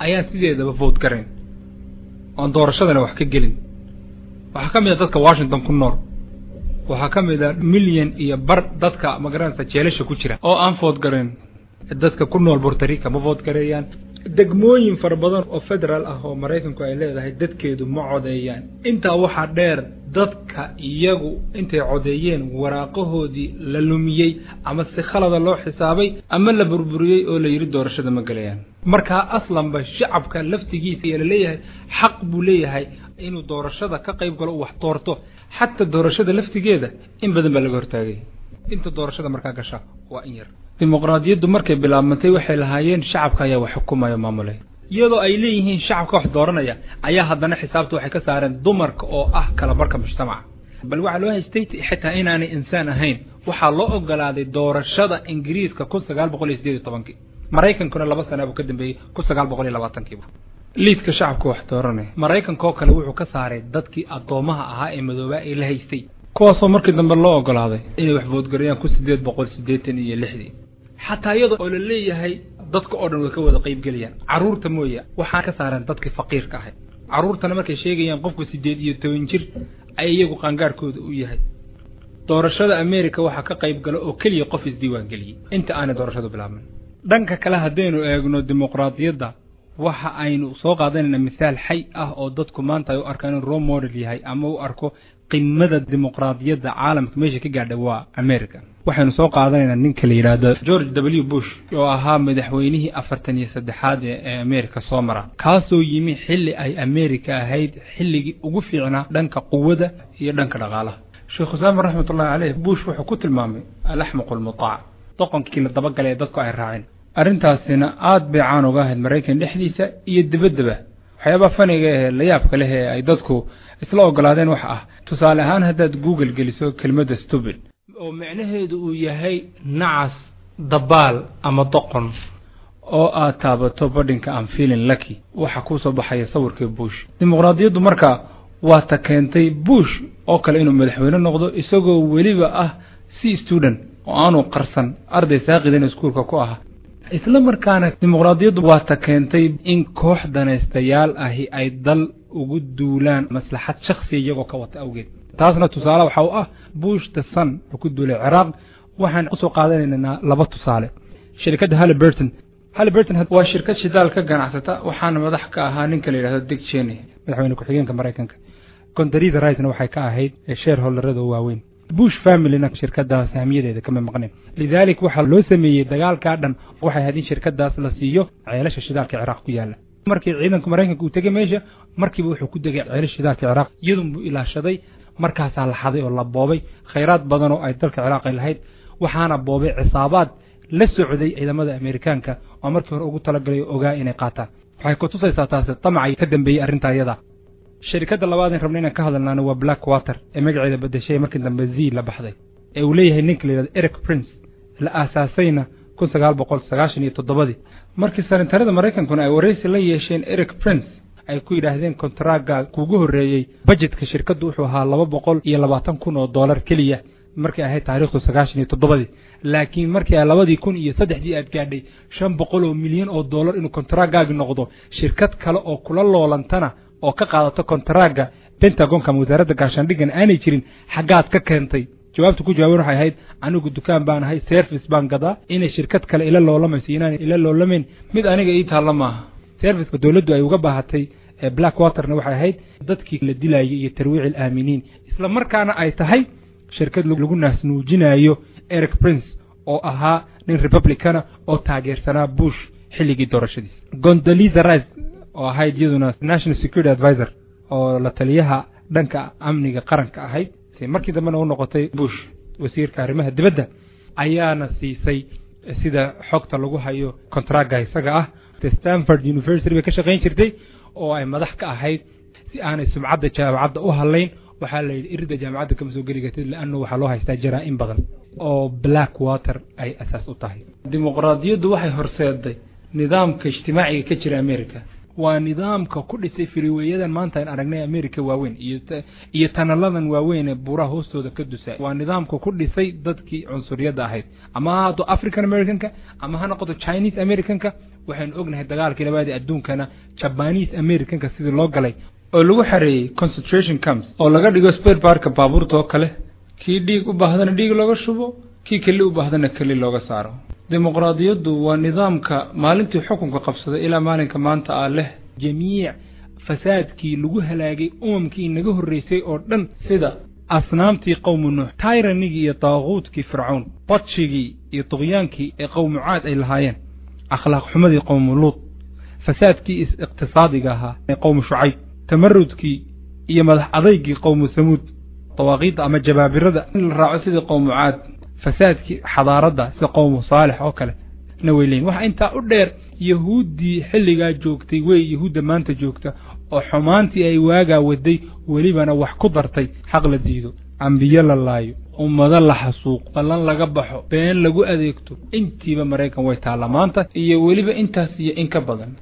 ayaan sideedaba vote garayn oon doorashadana wax ka gelin. Waxaa ka mid a dadka washington ku nool waxaa ka mid a milyan iyo bar dadka magaranaysa jeelasha ku jira oo aan vote garayn dadka ku nool bortarica ma vote gareeyaan degmooyin fara badan oo federaal ah oo maraykanku ay leedahay dadkeedu ma codeeyaan. Intaa waxaa dheer dadka iyagu intay codeeyeen waraaqahoodii la lumiyey ama si khalada loo xisaabay ama la burburiyey oo la yidhi doorashada ma gelayaan markaa aslanba shacabka laftigiisa iyo la leeyahay xaq buu leeyahay inuu doorashada ka qayb galo wax doorto xataa doorashada laftigeeda in badan baa laga hortaagay inta doorashada markaa gasha waa in yar dimuqraadiyaddu markay bilaabmantay waxay lahaayeen shacabka ayaa wax xukumaya maamulay iyadoo ay leeyihiin shacabka wax dooranaya ayaa haddana xisaabta waxay ka saareen dumarka oo ah kala barka mujtamaca bal waxaa loo haystay xitaa inaanay insaan ahayn waxaa loo ogolaaday doorashada ingiriiska kun sagaal boqol iyo sideed iyo tobankii maraykankuna laba sana buu ka dambeeyey kun sagaal boqol iyo labaatankiiba liiska shacabka wax dooranaya maraykanka oo kale wuxuu ka saaray dadkii addoomaha ahaa ee madoobaa ee la haystay. Kuwaasoo markii dambe loo ogolaaday inay wax voodgareeyaan kun sideed boqol siddeetan iyo lixdii xataa iyada oo la leeyahay dadka oo dhan way ka wada qayb gelayaan carruurta mooya waxaa ka saareen dadkii faqiirka ahay. Carruurtana markay sheegayaan qofku siddeed iyo toban jir ay iyagu qaangaarhkooda u yahay. Doorashada america waxaa ka qayb gala oo keliya qof isdiiwaan geliyey inta aanay doorashadu bilaabmin. Dhanka kale haddaynu eegno dimuqraadiyadda waxa aynu soo qaadanayna mithaal xay ah oo dadku maanta ay u arkaan inuu role model yahay ama u arko qimada dimuqraadiyadda caalamka meesha ka gaadha waa america waxaynu soo qaadanaynaa ninka la yidhaahdo george w. Bush oo ahaa madaxweynihii afartan iyo saddexaad ee america soo mara. Kaasoo yimi xilli ay america ahayd xilligii ugu fiicnaa dhanka quwada iyo dhanka dhaqaalaha. Sheekh usaame raxmatullahi caleyh bush wuxuu ku tilmaamay alaxmuqu lmutaac doqonkii la dabagalay ee dadku ay raaceen arrintaasina aada bay caan uga ahayd maraykan dhexdiisa iyo dibaddaba waxyaabaha faniga ee la yaabka leh ee ay dadku isla ogolaadeen waxa ah. Tusaale ahaan haddaad google geliso kelmadda stupid oo micnaheedu uu yahay nacas dabaal ama doqon oo aad taabato badhinka am feeling lucky. Waxa ku soo baxaya sawirkii bush. Dimuqraadiyaddu marka waa ta keentay bush oo kale inuu madaxweyne noqdo isagoo weliba ah c student oo aanu qarsan arday saaqidan iskuulka ku aha isla markaana dimuqraadiyaddu waa ta keentay in koox danaystayaal ahi ay dal ugu duulaan maslaxad shaksiya iyagoo ka wata awgeed. Taasna tusaale waxa u ah the sun wuxuu ku duulay ciraaq. Waxaan ku soo qaadanaynaa laba tusaale. Shirkadda halliburton. Halliburton waa shirkad shidaal ka ganacsata waxaana madax ka ahaa ninka la yidhahdo dick cheney madaxweyne ku-xigeenka maraykanka. Condoleezza rice-na waxay ka ahayd shareholderada waaweyn bush familyna shirkadaas ahmiyadeeda kama maqnayn. Lidalik waxaa loo sameeyey dagaalkaa dhan waxay ahayd in shirkadaas la siiyo ceelasha shidaalka ciraaq ku yaalla markii ciidanka maraykanka uu tegey meesha markiiba wuxuu ku degay ceelasha shidaalka ciraaq. Iyadun buu ilaashaday markaasaa la xaday oo la boobay. Khayraad badan oo ay dalka ciraaq ay lahayd waxaana boobay cisaabaad la socday ciidamada amerikaanka oo markii hore ugu talagalay ogaa inay qaataan. Waxay ku tusaysaa taasi damacay ka dambeeyey arrintaa iyada shirkadda labaad in rabna inaan ka hadalnaana waa black water ee magaceeda bedeshay markii dambe z la baxday ee uu leeyahay ninka la yidhahdo eric prince la aasaasayna kun sagaal boqol sagaashan iyo toddobadii. Markii sarintarada maraykankuna ay waraysi la yeesheen eric prince ay ku yidhaahdeen kontaraaga kuugu horreeyey bajetka shirkaddu wuxuu ahaa laba boqol iyo labaatan kun oo dollar keliya markay ahayd taariikhdu sagaashan iyo toddobadii. Laakiin markii labadii kun iyo saddexdii aad gaadhay shan boqol oo milyan oo dollar inuu kontaragaagi noqdo shirkad kale oo kula loolantana oo ka qaadato kontaraaga pentagonka ama wasaaradda gaashaandhiggan aanay jirin xaggaad ka keentay. Jawaabta ku jawaaben waxay ahayd anigu dukaan baan ahay service baan gadaa inay shirkad kale ila loolamayso inaanay ila loolamayn mid aniga ii taalla maaha. Serviceka dowladdu ay uga baahatay black waterna waxay ahayd dadkii la dilayay iyo tarwiici alaaminiin isla markaana ay tahay shirkad lagu naasnuujinayo eric prince oo ahaa nin republicana oo taageersanaa bush xilligii doorashadiisa. Gondoliza rice oo ahayd iyaduna national security advisor oo la taliyaha dhanka amniga qaranka ahayd. Markii dambena u noqotay bush wasiirka arrimaha dibadda ayaana siisay sida xogta lagu hayo contraga isaga ah. Stanford university bay ka shaqayn jirtay oo ay madax ka ahayd. Si aanay sumcadda jaamacadda u hadlayn waxaa la yidhi irida jaamacadda kama soo geli kartid leannu waxaa loo haystaa jaraa-in badan. Oo black water ay asaas u tahay. Dimuqraadiyaddu waxay horseeday nidaamka ijtimaaciga ka jira america waa nidaamka ku dhisay firiweeyadan maanta aan aragnay america waaweyn iyo tanaladan waaweyn ee buuraha hoostooda ka dusa. Waa nidaamka ku dhisay dadkii cunsuriyadda ahayd. Ama ha ahaato african americanka ama ha noqoto chinese americanka waxaynu ognahay dagaalkii labaadii adduunkana jabanese americanka sidii loo galay. Oo lagu xareeyey concentration camps oo laga dhigo spare barka baabuurta oo kale kii dhiig u baahdana dhiig looga shubo kii keli u baahdana keli looga saaro dimuqraadiyaddu waa nidaamka maalintii xukunka qabsaday ilaa maalinka maanta ah leh. Jamiic fasaadkii lagu halaagay umamkii inaga horreysay oo dhan sida asnaamtii qowmu nuux tairanigii iyo daaquudkii fircawn badshigii iyo duqyaankii ee qowmu caad ay lahaayeen akhlaaq xumadii qowmu luud fasaadkii iqtisaadiga ahaa ee qowmu shucayb tamarudkii iyo madax adaygii qowmu samuud dawaaqiidda ama jabaabirada in la raaco sidii qowmu caad fasaadkii xadaaradda sida qowmu saalix oo kale na weyleyn. Waxaa intaa u dheer yahuuddii xilligaa joogtay wey yahuudda maanta joogta oo xumaantii ay waagaa waday welibana wax ku dartay xaq la diido. Ambiyo la laayo ummado la xasuuq ballan laga baxo been lagu adeegto intiiba maraykan way taalla. Maanta iyo weliba intaas iyo in ka badan.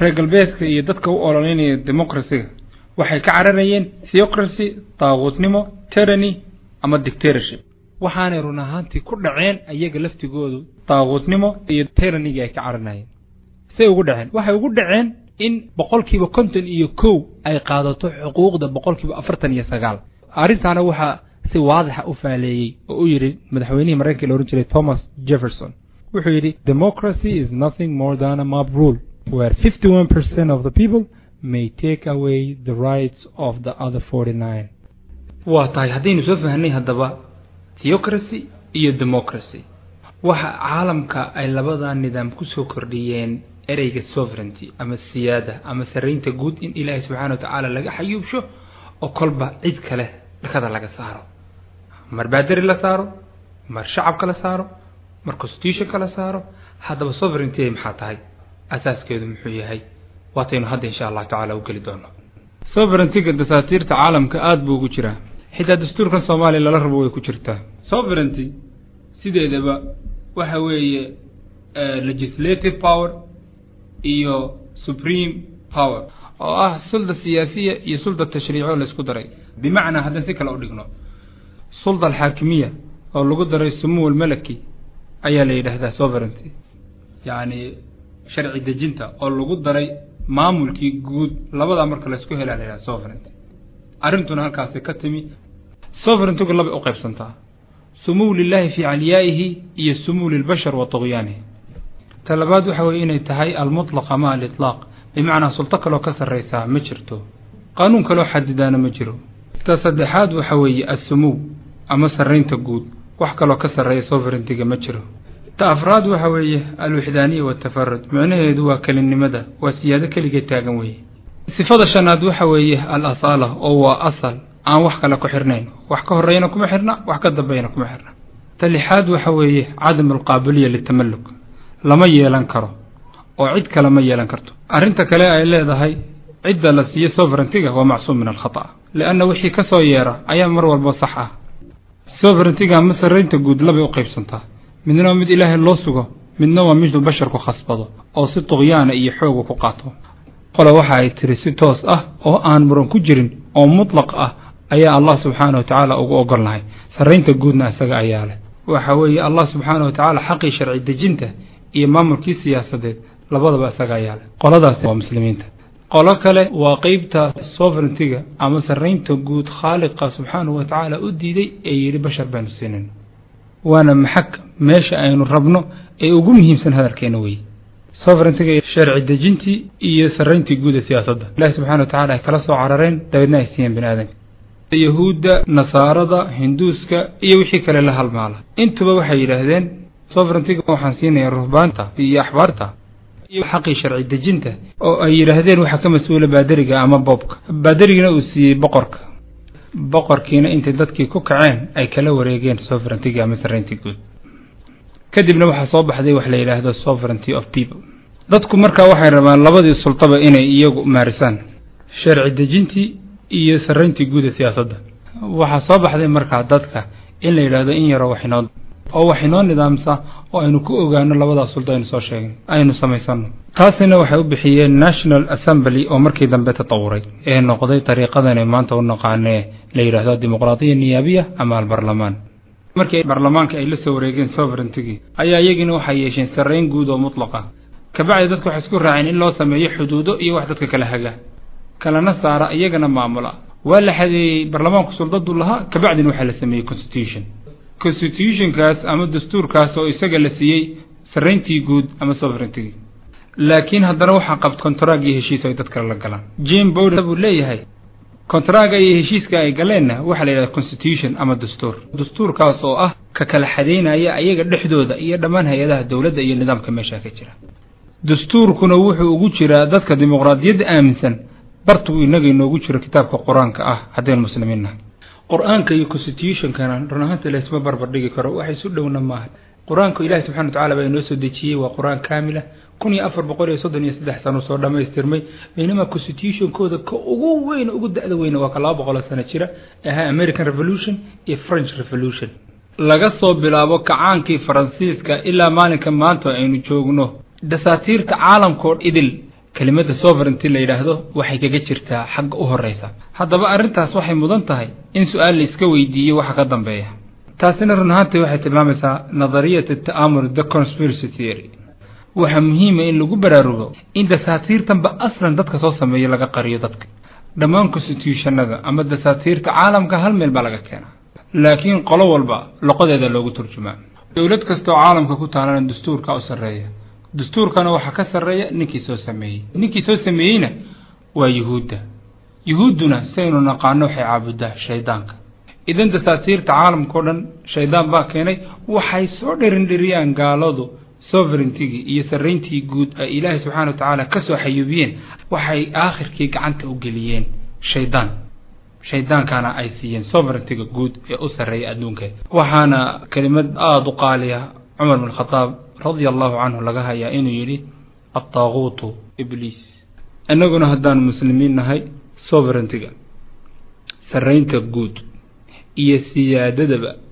Reer galbeedka iyo dadka u ololeynaya democracyga waxay ka cararayeen theocracy daaquudnimo tyranny ama dictatorship waxaanay run ahaantii ku dhaceen iyaga laftigoodu daaquudnimo iyo tyranniga ay ka caranayeen say ugu dhaceen. Waxay ugu dhaceen in boqolkiiba konton iyo kow ay qaadato xuquuqda boqolkiiba afartan iyo sagaal. Arrintaana waxaa si waadixa u faaleeyey oo u yidhi madaxweynihii maraykanka la ohan jiray thomas jefferson. Wuxuu yidhi democracy is nothing more than a mob rule where fifty one percent of the people may take away the rights of the other forty nine waa tahay. Haddaynu soo fahnay haddaba theocracy iyo democracy. Waxa caalamka ay labada nidaam ku soo kordhiyeen ereyga sovereignty ama siyaada ama saraynta guud in ilaahay subxaana wa tacaala laga xayuubsho oo kolba cid kale dhakada laga saaro. Mar baadari la saaro mar shacabka la saaro mar constitutionka la saaro haddaba sovereignty maxaa tahay? Asaaskeedu muxuu yahay? Waataynu hadda insha allahu tacaala u geli doono. Sovereigntyga dasaatiirta caalamka aada buu ugu jiraa xitaa dastuurkan soomaaliya lala rabo way ku jirtaa. Sovereignty sideedaba waxa weeye legislative power iyo supreme power. Oo ah sulda siyaasiya iyo sulda tashriico laysku daray. Bimacnaa haddaan si kale u dhigno. Sulda alxaakimiya oo lagu daray sumuw almalaki ayaa la yidhaahdaa sovereignty yacni sharci dejinta oo lagu daray maamulkii guud labadaa marka laysku helaa la yidhahda sovereignty arrintuna halkaasi ka timi sovereigntygu labay u qaybsantaa sumuw lilahi fii caliyaa'ihi iyo sumuw lilbashar wa tuqyaanihi ta labaad waxa weye inay tahay almutlaqa ma alitlaaq. Bimacnaa sulto kaloo ka sarraysaa ma jirto. Qaanuun kaloo xadidaana ma jiro. Ta saddexaad waxa weeye assumuw ama sarraynta guud. Wax kaloo ka sarreeya sovereigntyga ma jiro. Ta afraad waxa weeye alwixdaaniya watafarud micnaheedu waa kelinimada waa siyaado keligeed taagan weeye. Sifada shanaad waxa weeye al asaala oo waa asal aan wax kale ku xirnayn. Wax ka horreeyana kuma xirna wax ka dambeeyana kuma xirna. Ta lixaad waxa weeye cadam alqaabiliya litamalluk. Lama yeelan karo oo cid kale ma yeelan karto. Arrinta kale ay leedahay cidda la siiyo sovereigntyga waa macsuum min alkhata. Lianna wixii ka soo yeera ayaa mar walba sax ah. Sovereigntyga ama sarraynta guud labay u qaybsantaa. Midna waa mid ilaahay loo sugo midna waa miduu basharku khasbado oo si tuqyaana iyo xooga ku qaato. Qole waxa ay tiri si toos ah oo aan muran ku jirin oo mutlaq ah ayaa allah subxaana wa tacaala ugu ogolnahay. Sarraynta guudna isaga ayaa leh. Waxa weeye allah subxaana wa tacaala xaqii sharci dejinta iyo maamulkii siyaasadeed labadaba isaga ayaa leh. Qoladaas waa muslimiinta. Qolo kale waa qeybta sovereigntyga ama sarraynta guud khaaliqa subxaanahu wa tacaala u diiday ee yidhi bashar baanu siinin. Waana maxag meesha aynu rabno ee ugu muhiimsan hadalkeena weye sovereigntyga sharci dejintii iyo sarrayntii guud ee siyaasadda. Ilahi subxana wa ay kala soo carareen dabeedna ay siiyeen bini aadanka yahuudda nasaarada hinduuska iyo wixii kale la halmaala. Intuba waxay yidhaahdeen sovereigntyga waxaan siinaya ruhbaanta iyo axbaarta iyo xaqii sharci dejinta oo ay yidhaahdeen waxaa ka mas'uula baaderiga ama boobka. Baaderigina uu siiyey boqorka. Boqorkiina intay dadkii ku kaceen ay kala wareegeen sovereigntyga ama sarrayntii guud. Kadibna waxaa soo baxday wax la yidhaahdo sovereignty of people. Dadku markaa waxay rabaan labadii sultaba inay iyagu maarisaan sharci dejintii iyo sarrayntii guud ee siyaasadda. Waxaa soo baxday markaa dadka in la yidhaahdo in yaroo wax inoo oo wax inoo nidaamsa oo aynu ku ogaano labadaa suldo aynu soo sheegay aynu samaysano taasina waxay u bixiyeen national assembly oo markii dambe tatawuray ee noqday dariiqadan maanta u naqaanee la yidhaahdo dimuqraadiya niyaabiya ama albarlamaan. Markii barlamaanka ay la soo wareegeen sovereigntigii ayaa iyagina waxay yeesheen sarrayn guud oo mutlaqa. Kabacdi dadku waxay isku raaceen in loo sameeyo xuduudo iyo wax dadka kala haga kalana saara iyagana maamula. Waa la xadeeyey barlamaanku suldadu lahaa kabacdina waxaa la sameeyey constitution. Constitutionkaas ama dastuurkaas oo isaga la siiyey sarrayntii guud ama sovereigntigii laakiin haddana waxaa qabta contrag iyo heshiis ay dad kale la galaan. Jim bowder buu leeyahay contraga iyo heshiiska ay galeenna waxaa la yidhahda constitution ama dastuur. Dastuurkaas oo ah ka kala xadeynaya ayaga dhexdooda iyo dhammaan hay'adaha dowladda iyo nidaamka meesha ka jira. Dastuurkuna wuxuu ugu jiraa dadka dimuqraadiyadda aaminsan bartuu inaga inoogu jiro kitaabka qur'aanka ah haddaynu muslimiin nahay qur'aanka iyo constitutionkana run ahaanta laysma barbar dhigi karo wax isu dhowna maaha. Qur'aanku ilahi subxana wa tacala baa inoo soo dejiyey waa qur'aan kaamila. Kun iyo afar boqol iyo soddon iyo saddex sano soo dhammaystirmay. Baynamaa constitutionkooda ka ugu weyn ugu da-da weyna waa ka laba boqoloo sano jira. Ahaa american revolution iyo french revolution. Laga soo bilaabo kacaankii faransiiska ilaa maalinka maanta aynu joogno. Dasaatiirta caalamkao idil kelimada sovereignty la yidhaahdo waxay kaga jirtaa xagga u horeysa haddaba arrintaas waxay mudan tahay in su'aal la iska weydiiyo waxa ka dambeeya. Taasina run ahaantii waxay tilmaamaysaa nadariyat ta'amur the conspiracy theory. Waxaa muhiima in lagu baraarugo in dasaatiirtanba aslan dadka soo sameeyo laga qariyo dadka. Dhammaan constitutionada ama dasaatiirta caalamka hal meel baa laga keenaa. Laakiin qolo walba loqodeeda loogu turjumaa. Dowlad kastoo caalamka ku taalana dastuurka u sarreeya dastuurkana waxaa ka sarreeya ninkii soo sameeyey. Ninkii soo sameeyeyna waa yuhuudda. Yuhuudduna saynu naqaano waxay caabudaa shaydaanka. Idan dasaatiirta caalamka o dhan shaydaan baa keenay waxay soo dherindheriyaan gaaladu sovereigntigii iyo sarrayntii guud ay ilaahay subxana wa tacaala ka soo xayuubiyeen waxay aakhirkii gacanta u geliyeen shaydaan. Shaydaankana ay siiyeen sovereigntiga guud ee u sarreeya adduunka. Waxaana kelimad aada u qaaliya cumar bin khadaab radia allahu canhu laga hayaa inuu yidhi attaaguutu ibliis. Innaguna haddaanu muslimiin nahay sovereigntiga sarraynta guud iyo siyaadadaba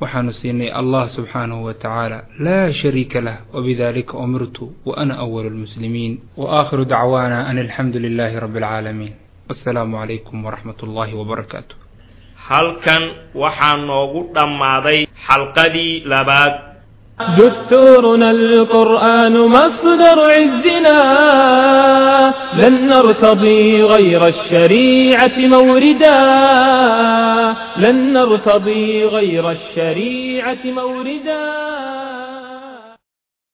waxaanu siinay allah subxaanahu wa tacaala laa shariika lah wabidalika umirtu wa ana awalu lmuslimiin wa dacwaana an alxamdu lilaahi rabbi alcaalamiin wasalaamu calaykum waraxmat ullaahi wabarakaatu halkan waxaa noogu dhammaaday xalqadii labaad دستورنا القرآن مصدر عزنا. لن نرتضي غير الشريعة موردا. لن نرتضي غير الشريعة موردا.